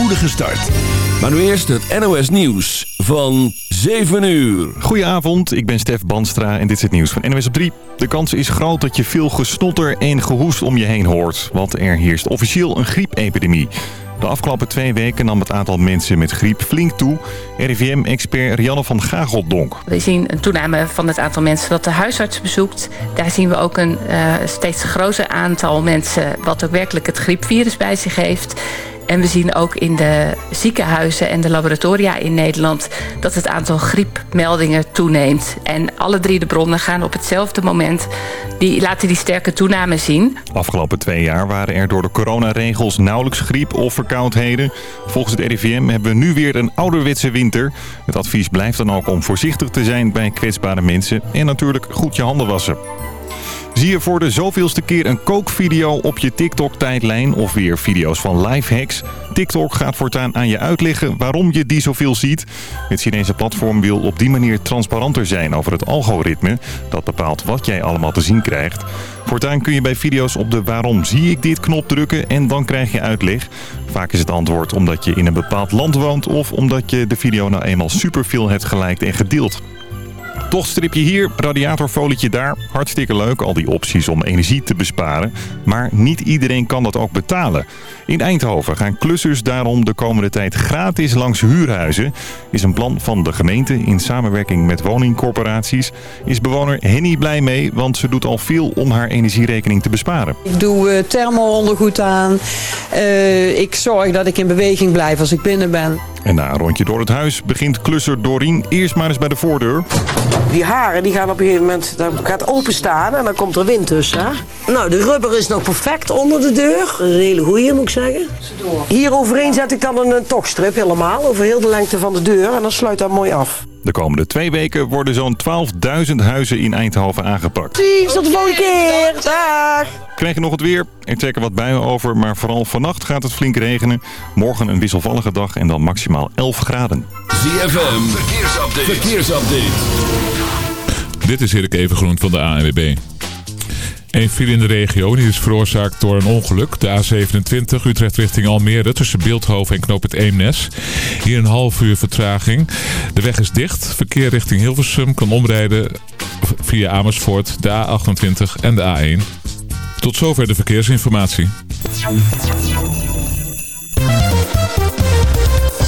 spoedige start. Maar nu eerst het NOS Nieuws van 7 uur. Goedenavond, ik ben Stef Banstra en dit is het nieuws van NOS op 3. De kans is groot dat je veel gesnotter en gehoest om je heen hoort. Want er heerst officieel een griepepidemie. De afgelopen twee weken nam het aantal mensen met griep flink toe. RIVM-expert Rianne van Gageldonk. We zien een toename van het aantal mensen dat de huisarts bezoekt. Daar zien we ook een uh, steeds groter aantal mensen... wat ook werkelijk het griepvirus bij zich heeft... En we zien ook in de ziekenhuizen en de laboratoria in Nederland... dat het aantal griepmeldingen toeneemt. En alle drie de bronnen gaan op hetzelfde moment... Die laten die sterke toename zien. Afgelopen twee jaar waren er door de coronaregels nauwelijks griep of verkoudheden. Volgens het RIVM hebben we nu weer een ouderwetse winter. Het advies blijft dan ook om voorzichtig te zijn bij kwetsbare mensen... en natuurlijk goed je handen wassen. Zie je voor de zoveelste keer een kookvideo op je TikTok-tijdlijn of weer video's van lifehacks? TikTok gaat voortaan aan je uitleggen waarom je die zoveel ziet. Het Chinese platform wil op die manier transparanter zijn over het algoritme. Dat bepaalt wat jij allemaal te zien krijgt. Voortaan kun je bij video's op de waarom zie ik dit knop drukken en dan krijg je uitleg. Vaak is het antwoord omdat je in een bepaald land woont of omdat je de video nou eenmaal superveel hebt geliked en gedeeld. Toch strip je hier, radiatorfolietje daar. Hartstikke leuk, al die opties om energie te besparen. Maar niet iedereen kan dat ook betalen. In Eindhoven gaan klussers daarom de komende tijd gratis langs huurhuizen. Is een plan van de gemeente in samenwerking met woningcorporaties. Is bewoner Henny blij mee, want ze doet al veel om haar energierekening te besparen. Ik doe uh, thermo-ondergoed aan. Uh, ik zorg dat ik in beweging blijf als ik binnen ben. En na een rondje door het huis begint klusser Dorien eerst maar eens bij de voordeur. Die haren die gaan op een gegeven moment dat gaat openstaan en dan komt er wind tussen. Nou, de rubber is nog perfect onder de deur. Een hele goeie moet ik zeggen. Hier overheen zet ik dan een tochtstrip helemaal over heel de lengte van de deur en dan sluit dat mooi af. De komende twee weken worden zo'n 12.000 huizen in Eindhoven aangepakt. Zie, tot de volgende keer. Dag. Krijg je nog het weer? Er trekken wat buien over, maar vooral vannacht gaat het flink regenen. Morgen een wisselvallige dag en dan maximaal 11 graden. ZFM, verkeersupdate. verkeersupdate. Dit is Erik Evengroen van de ANWB. Een file in de regio die is veroorzaakt door een ongeluk. De A27 Utrecht richting Almere tussen Beeldhoven en Knoop het Eemnes. Hier een half uur vertraging. De weg is dicht. Verkeer richting Hilversum kan omrijden via Amersfoort, de A28 en de A1. Tot zover de verkeersinformatie.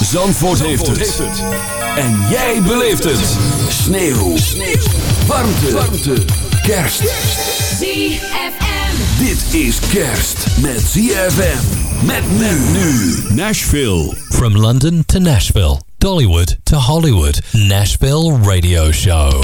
Zandvoort, heeft, het. En jij beleeft het. Sneeuw. Sneeuw. Warmte. Warmte. Kerst. ZFM. Dit is kerst met ZFM. Met men nu. Nashville. From London to Nashville. Dollywood to Hollywood. Nashville Radio Show.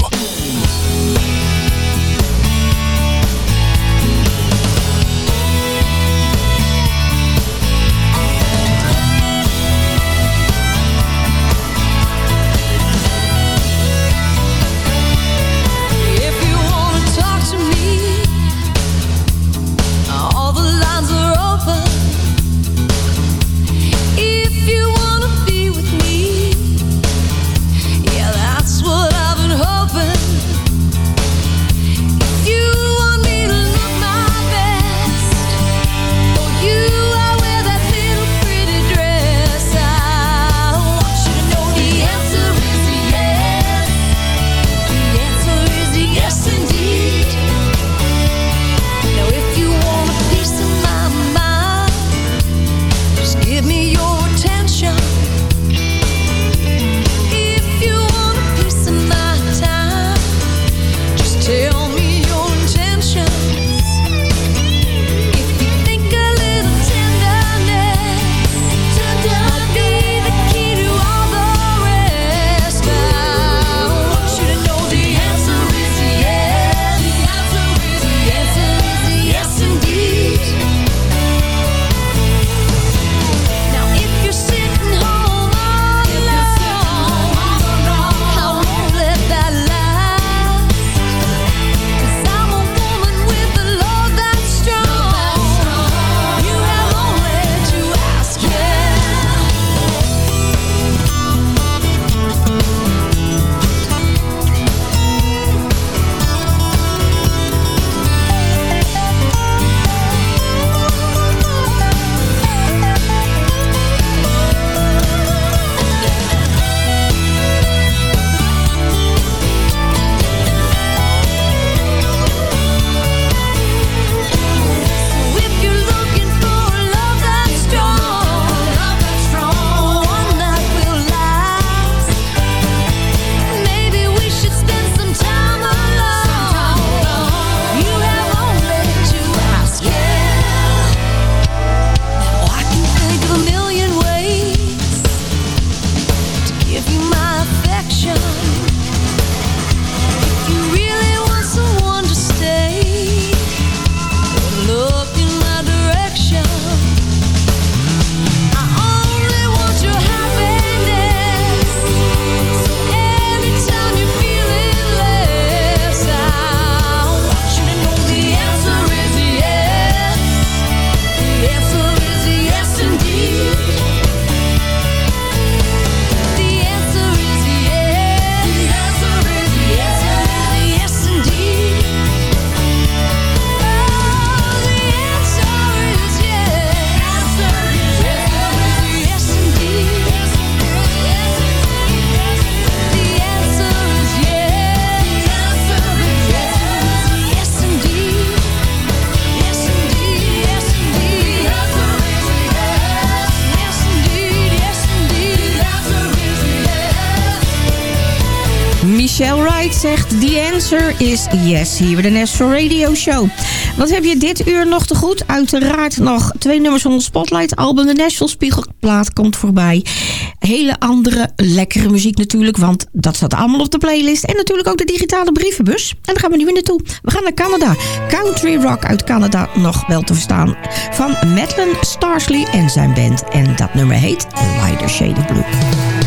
Is yes, hier bij de National Radio Show. Wat heb je dit uur nog te goed? Uiteraard nog twee nummers van ons Spotlight album. De Nashville Spiegelplaat komt voorbij. Hele andere, lekkere muziek natuurlijk... want dat staat allemaal op de playlist. En natuurlijk ook de digitale brievenbus. En daar gaan we nu weer naartoe. We gaan naar Canada. Country Rock uit Canada nog wel te verstaan. Van Madeline Starsley en zijn band. En dat nummer heet Lighter Shade of Blue.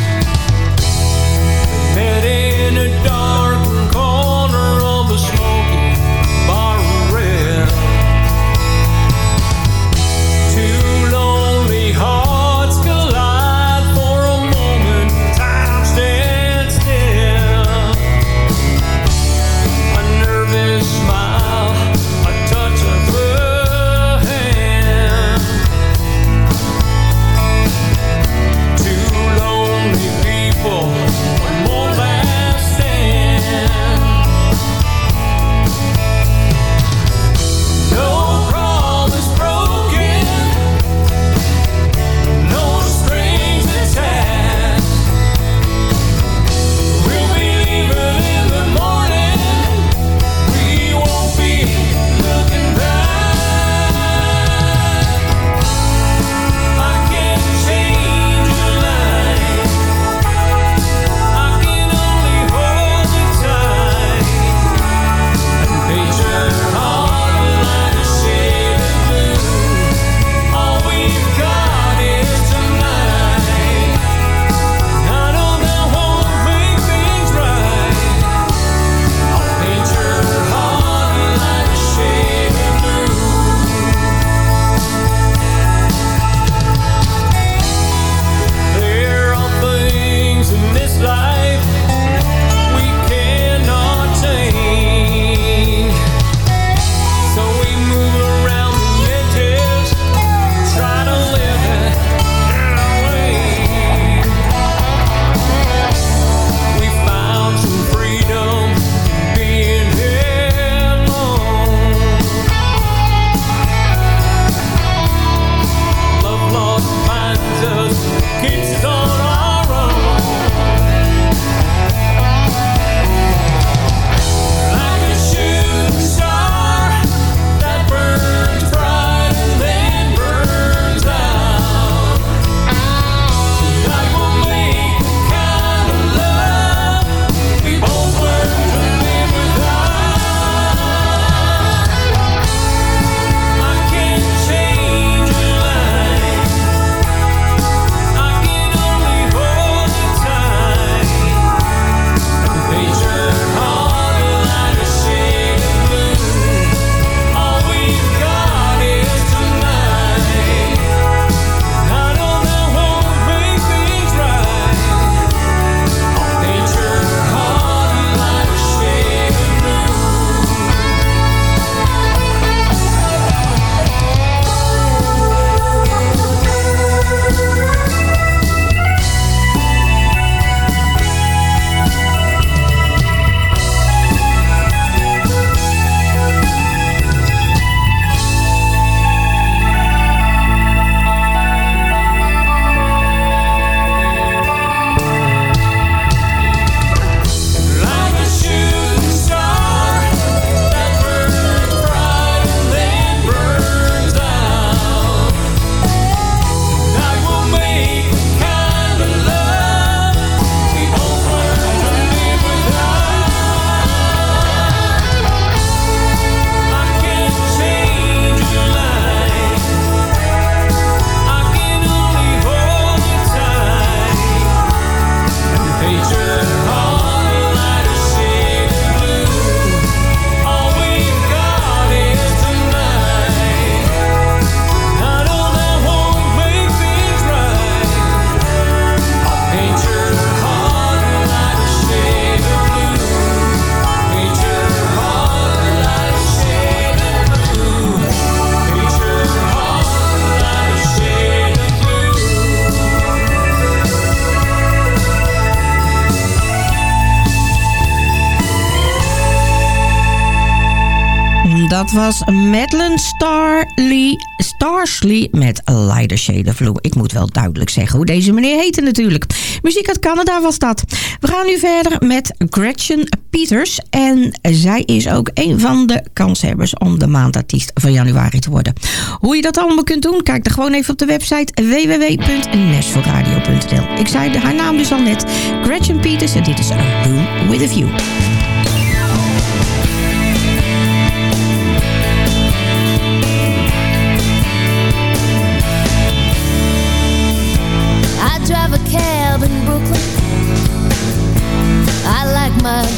Was Madeline Starley, Starsley met Lighter Shade of. Ik moet wel duidelijk zeggen hoe deze meneer heette natuurlijk. Muziek uit Canada was dat. We gaan nu verder met Gretchen Peters. En zij is ook een van de kanshebbers om de maandartiest van januari te worden. Hoe je dat allemaal kunt doen, kijk dan gewoon even op de website www.nashvilleradio.nl Ik zei haar naam dus al net. Gretchen Peters en dit is A Room With A View.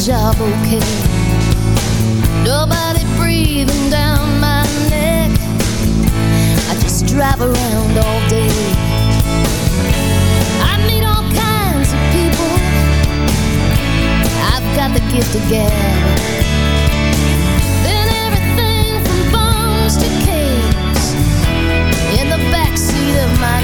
Job okay. Nobody breathing down my neck. I just drive around all day. I meet all kinds of people. I've got the gift of gab. Then everything from bones to cakes in the backseat of my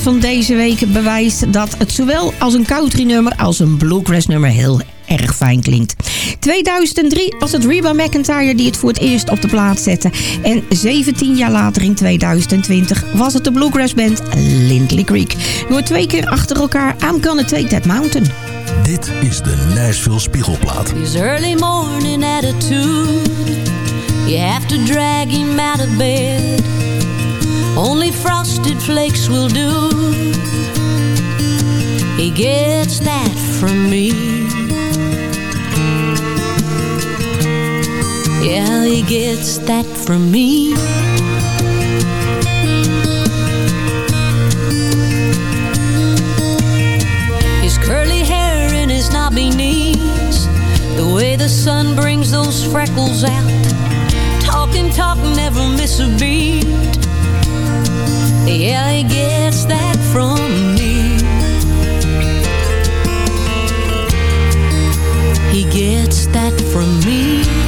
van deze week bewijst dat het zowel als een country nummer als een bluegrass nummer heel erg fijn klinkt. 2003 was het Reba McIntyre die het voor het eerst op de plaat zette. En 17 jaar later in 2020 was het de bluegrass band Lindley Creek. Door twee keer achter elkaar I'm Gonna Take That Mountain. Dit is de Nashville Spiegelplaat. His early morning attitude You have to drag him out of bed Only frosted flakes will do. He gets that from me. Yeah, he gets that from me. His curly hair and his knobby knees. The way the sun brings those freckles out. Talking, talk, never miss a beat yeah, he gets that from me. He gets that from me.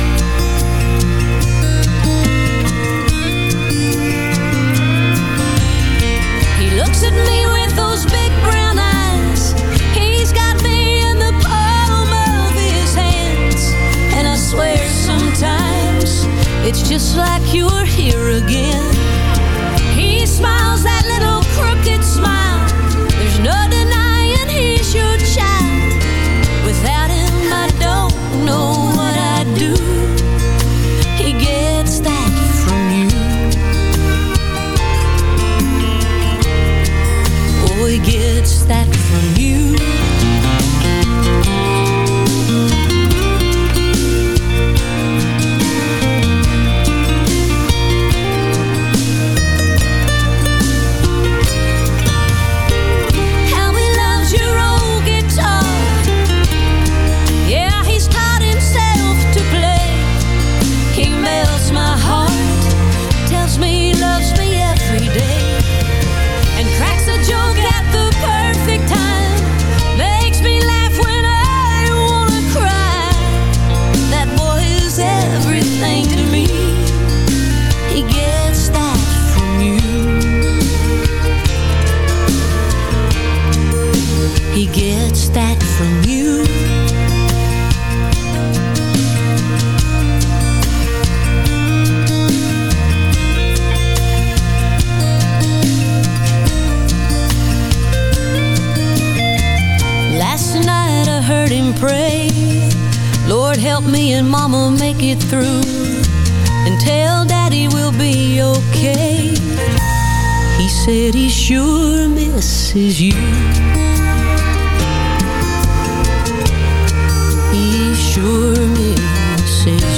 assure me you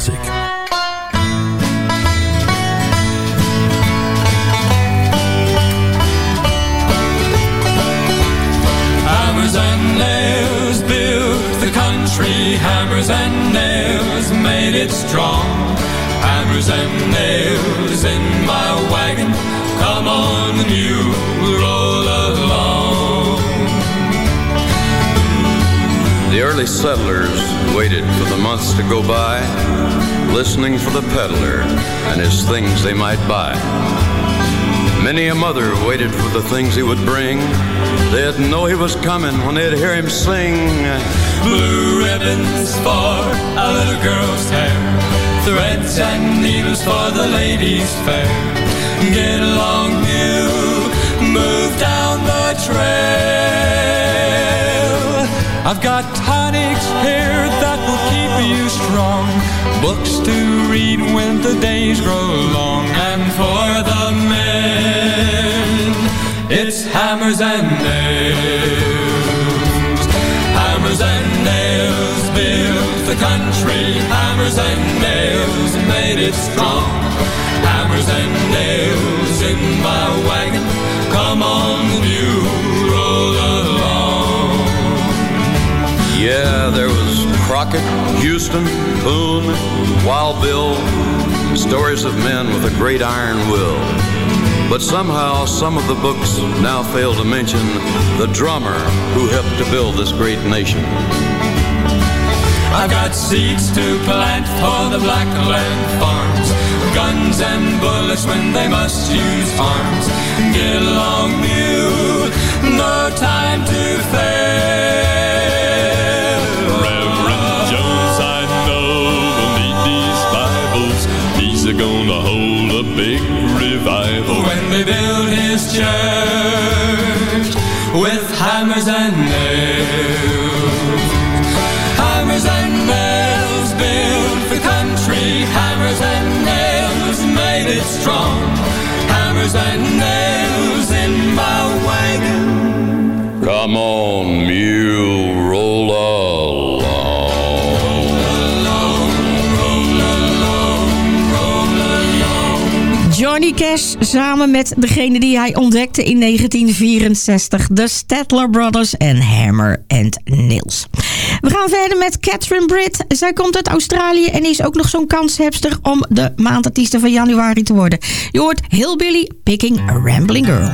classic. Hammers and nails built the country. Hammers and nails made it strong. Hammers and nails in my wagon. Come on, the mule, roll along. The early settlers waited for the months to go by, listening for the peddler and his things they might buy. Many a mother waited for the things he would bring. They'd know he was coming when they'd hear him sing. Blue ribbons for a little girl's hair. Threads and needles for the ladies' fair. Get along, you move down the trail. I've got tonics here that will keep you strong. Books to read when the days grow long. And for the men, it's hammers and nails. Hammers and nails built the country. Hammers and nails made it strong. Hammers and nails in my wagon. Come on, you Yeah, there was Crockett, Houston, Boone, Wild Bill, stories of men with a great iron will. But somehow some of the books now fail to mention the drummer who helped to build this great nation. I've got seeds to plant for the black land farms. Guns and bullets when they must use arms. Get along, you, no time to fail. Johnny samen met degene die hij ontdekte in 1964. De Statler Brothers en Hammer and Nails. We gaan verder met Catherine Britt. Zij komt uit Australië en is ook nog zo'n kanshebster om de maandartieste van januari te worden. Je hoort Hillbilly Picking a Rambling Girl.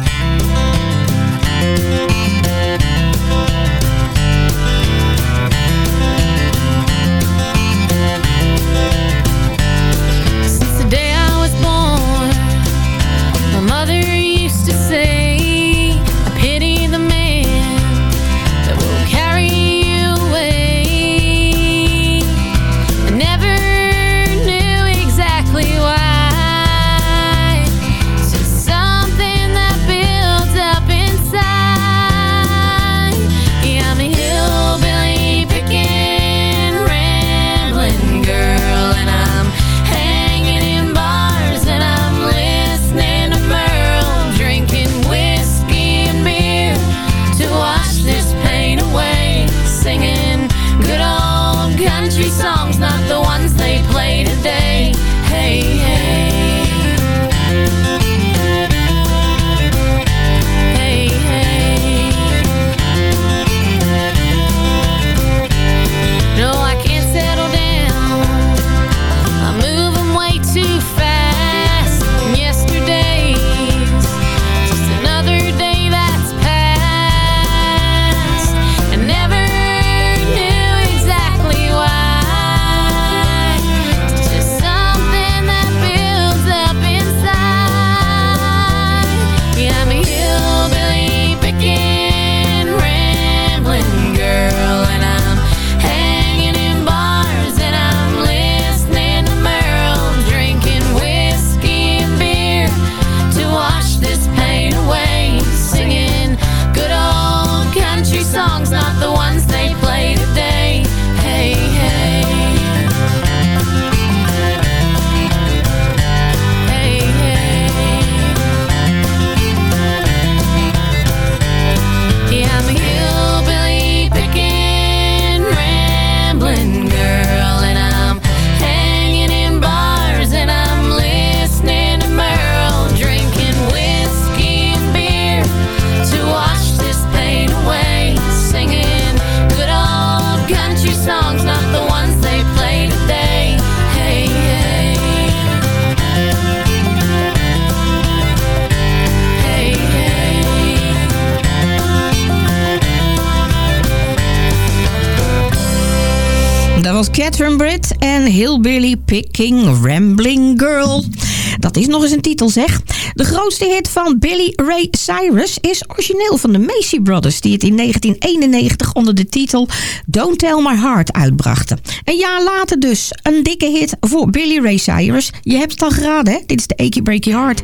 dat is nog eens een titel zeg. De grootste hit van Billy Ray Cyrus is origineel van de Macy Brothers... die het in 1991 onder de titel Don't Tell My Heart uitbrachten. Een jaar later dus, een dikke hit voor Billy Ray Cyrus. Je hebt het al geraden, hè? Dit is de Ache Break Your Heart.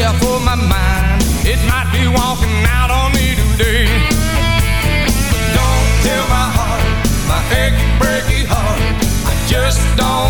shelf for my mind. It might be walking out on me today. Don't tell my heart, my achy, breaky heart. I just don't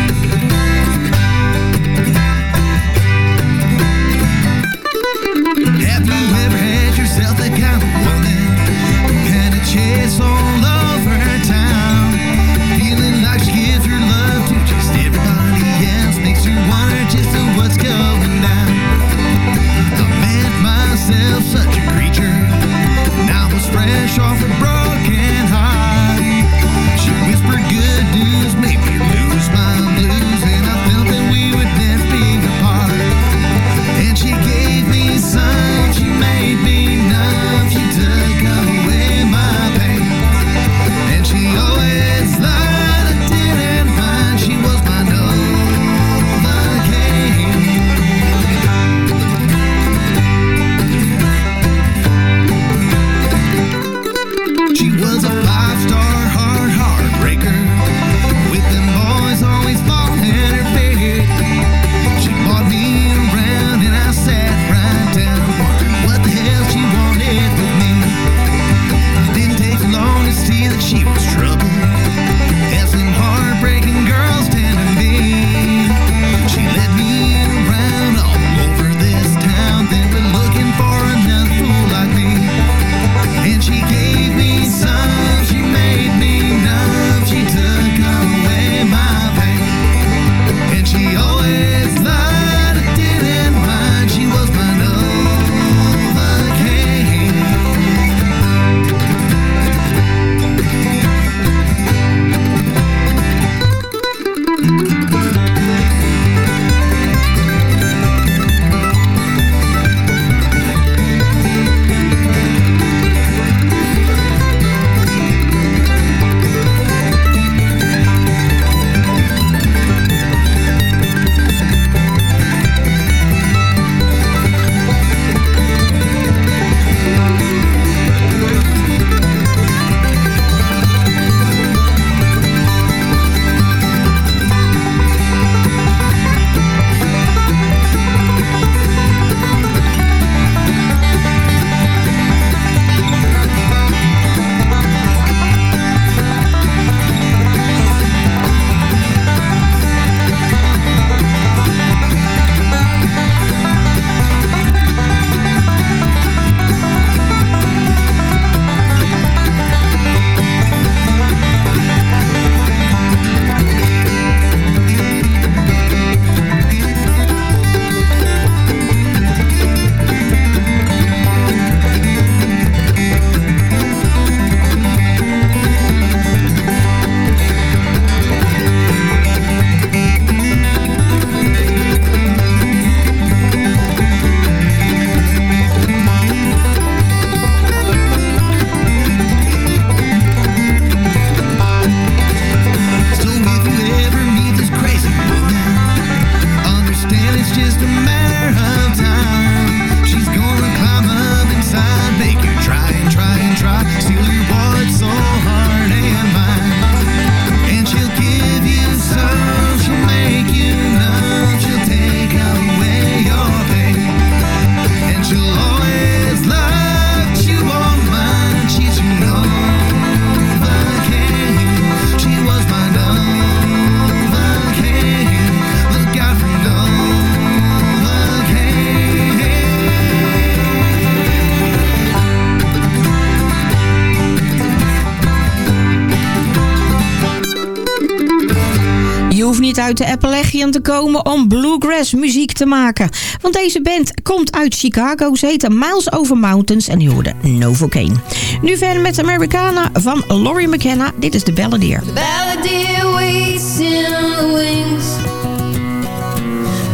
Niet uit de Appalachian te komen om bluegrass muziek te maken. Want deze band komt uit Chicago. Ze heten Miles Over Mountains en die hoorde Novocaine. Nu verder met Americana van Laurie McKenna. Dit is de Balladeer. Balladeer waits in the wings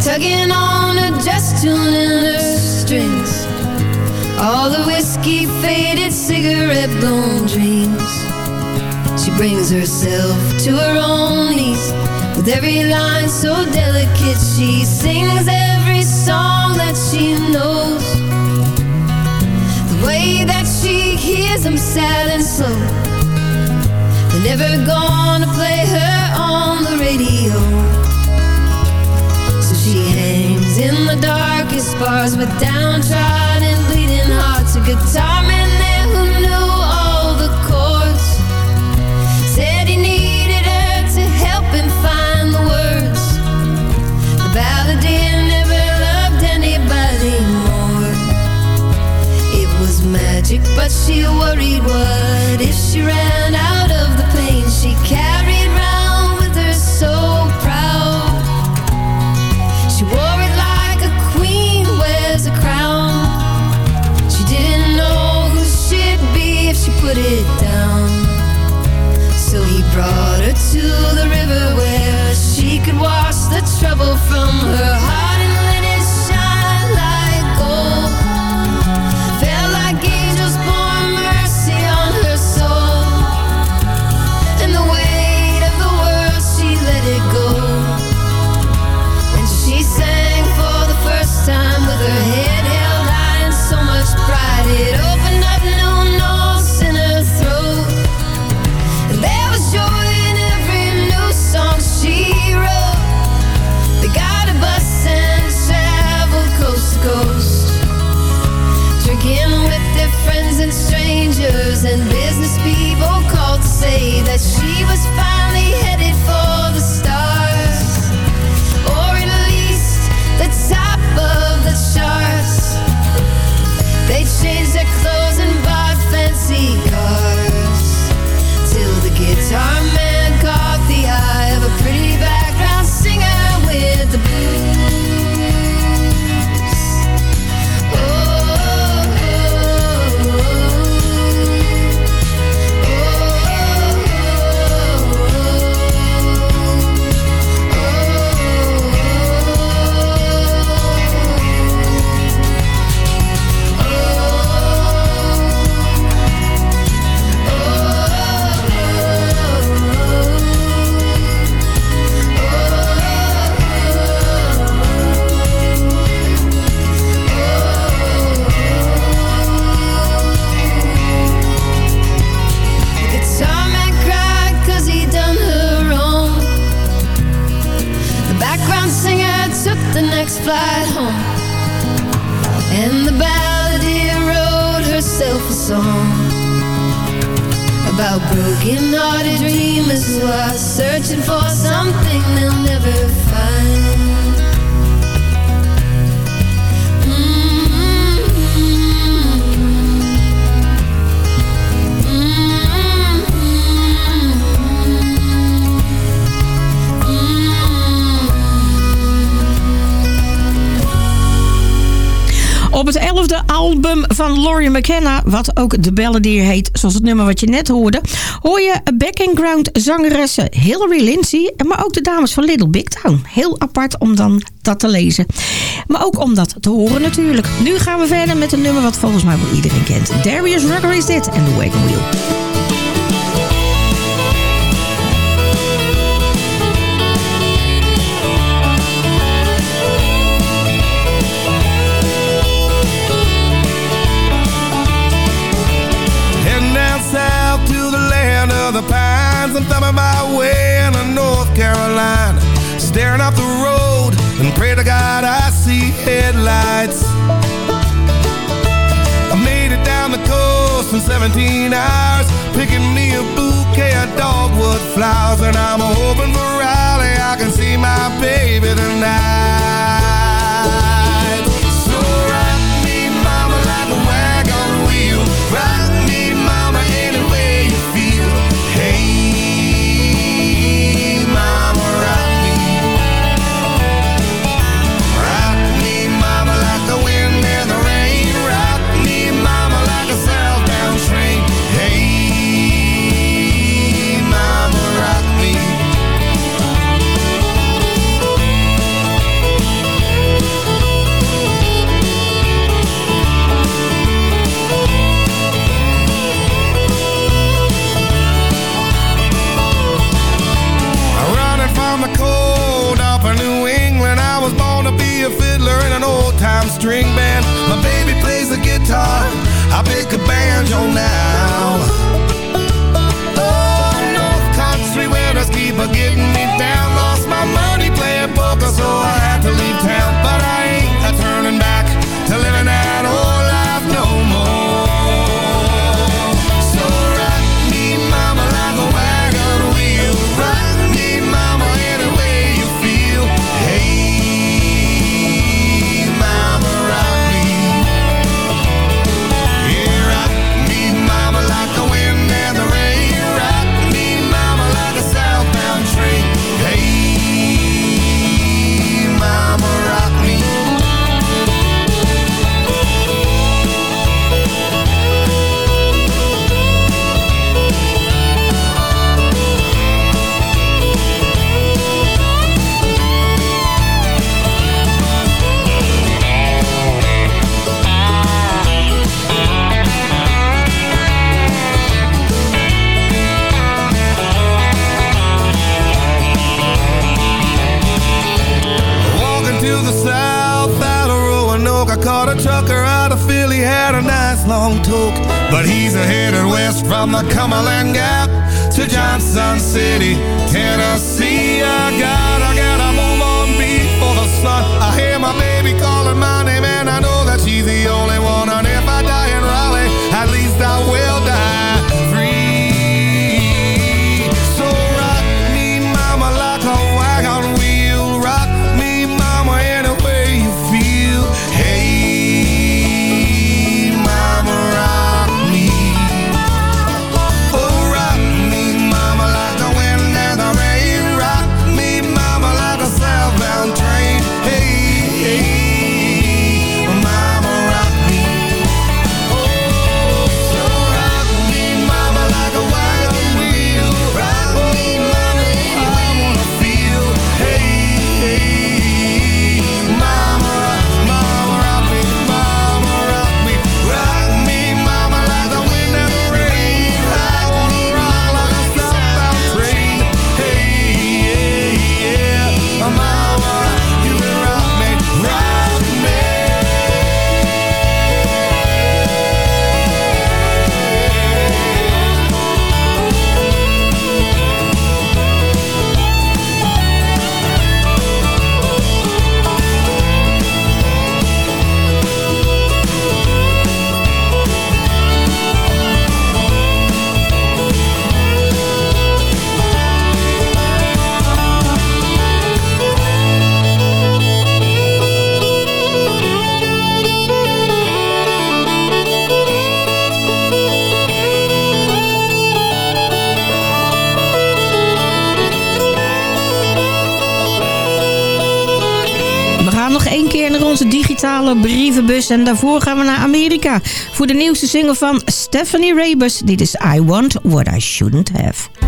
Tugging on her dress, her strings All the whiskey faded cigarette blown dreams She brings herself to her own knees With every line so delicate She sings every song that she knows The way that she hears them sad and slow they're never gonna play her on the radio. So she hangs in the darkest bars with downtrodden, bleeding hearts. A guitar man magic, but she worried what if she ran out of the pain she carried round with her so proud. She wore it like a queen wears a crown. She didn't know who she'd be if she put it down. So he brought her to the river where she could wash the trouble from her heart het 11e album van Laurie McKenna, wat ook de Balladeer heet, zoals het nummer wat je net hoorde, hoor je background zangeressen Hillary Lindsay, maar ook de dames van Little Big Town. Heel apart om dan dat te lezen. Maar ook om dat te horen natuurlijk. Nu gaan we verder met een nummer wat volgens mij wel iedereen kent. Darius Rucker is dit en The Wagon Wheel. 17 hours. Picking me a bouquet of dogwood flowers. And I'm hoping for Raleigh I can see my baby tonight. guitar, I pick a banjo now. But he's headed west from the Cumberland Gap to Johnson City, Tennessee. I gotta, gotta move on before the sun. I hear my baby calling my name, and I know that she's the only one I lokale brievenbus. En daarvoor gaan we naar Amerika voor de nieuwste single van Stephanie Rabus. Dit is I Want What I Shouldn't Have.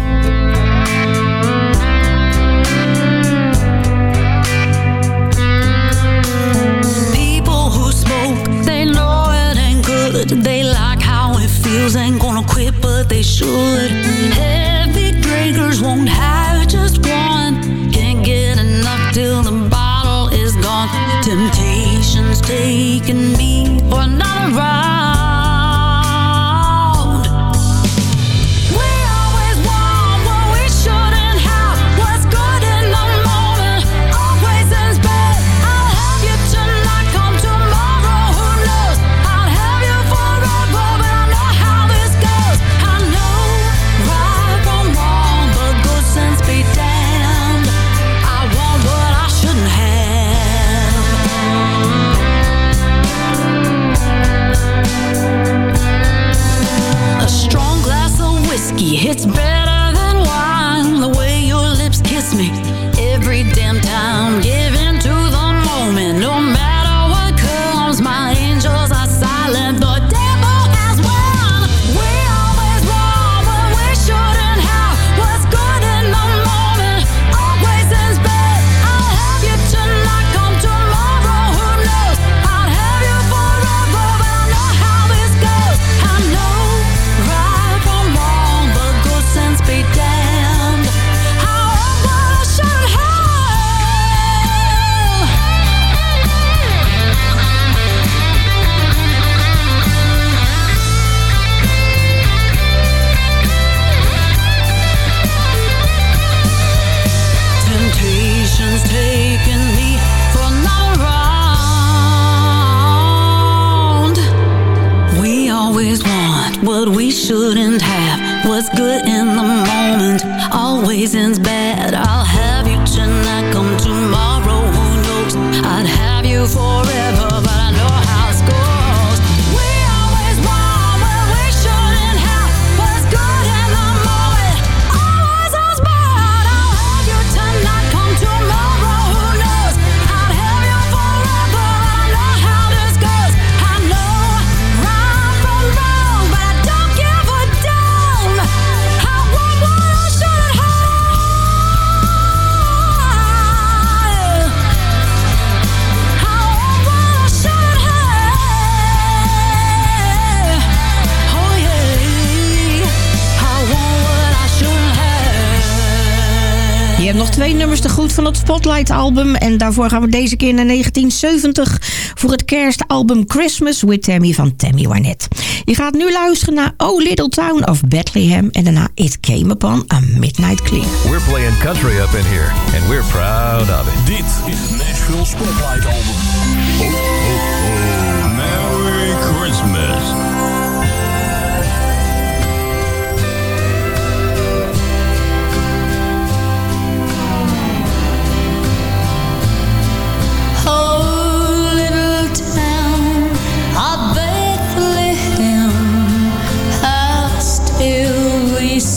het Spotlight album. En daarvoor gaan we deze keer naar 1970 voor het kerstalbum Christmas with Tammy van Tammy Wynette. Je gaat nu luisteren naar Oh Little Town of Bethlehem en daarna It Came Upon a Midnight Clean. We're playing country up in here and we're proud of it. Dit is het Nashville Spotlight album.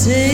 say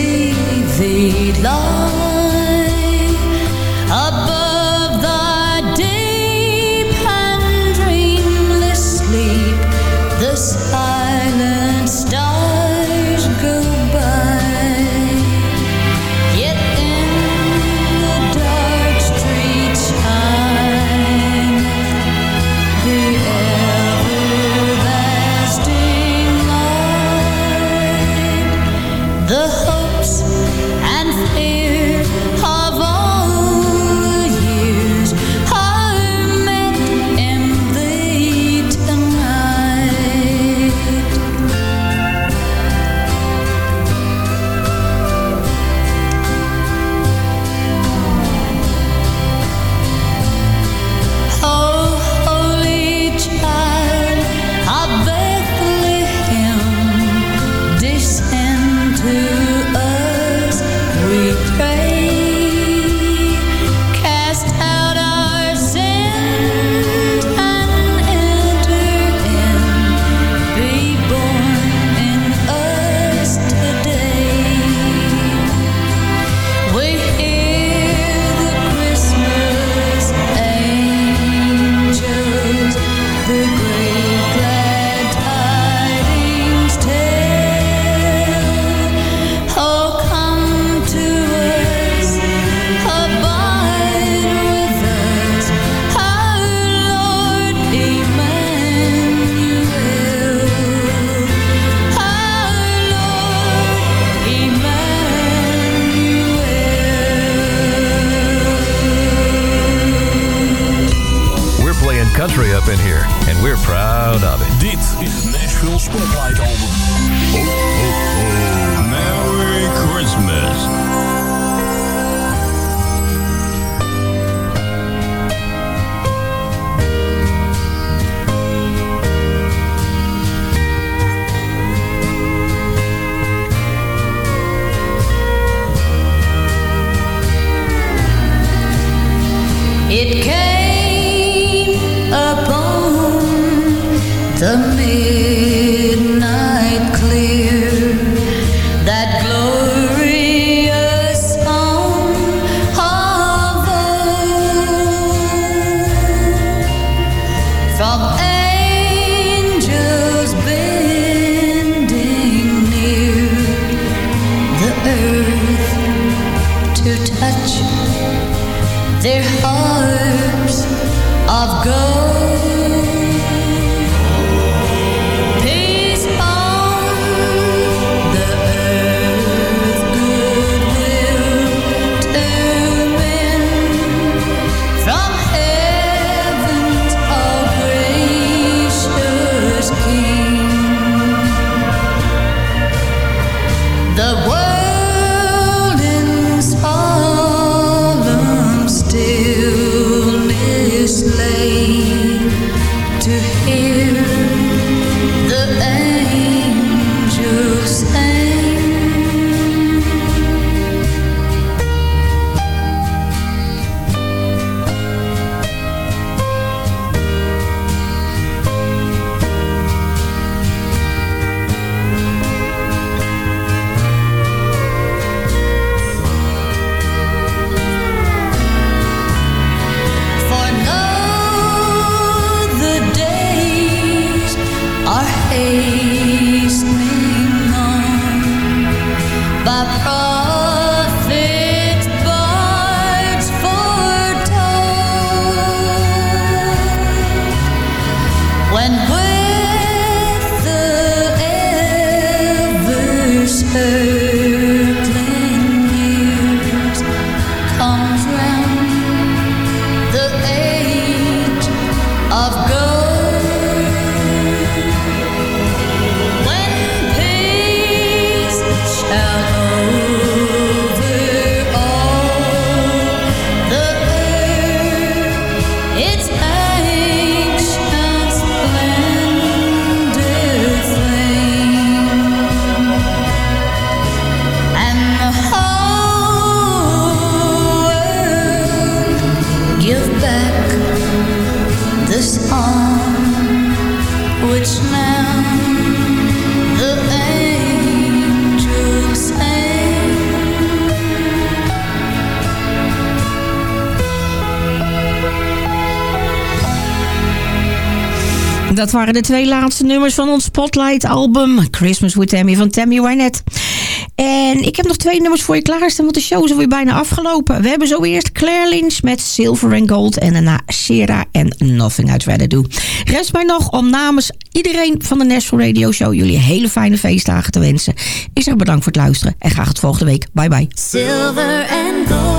dat waren de twee laatste nummers van ons Spotlight-album. Christmas with Tammy van Tammy Wynette. En ik heb nog twee nummers voor je klaarstaan, want de show is alweer bijna afgelopen. We hebben zo eerst Claire Lynch met Silver and Gold en daarna Sera en Nothing I'd Rather Do. Rest mij nog om namens iedereen van de National Radio Show jullie hele fijne feestdagen te wensen. Ik zeg bedankt voor het luisteren en graag het volgende week. Bye bye. Silver and Gold.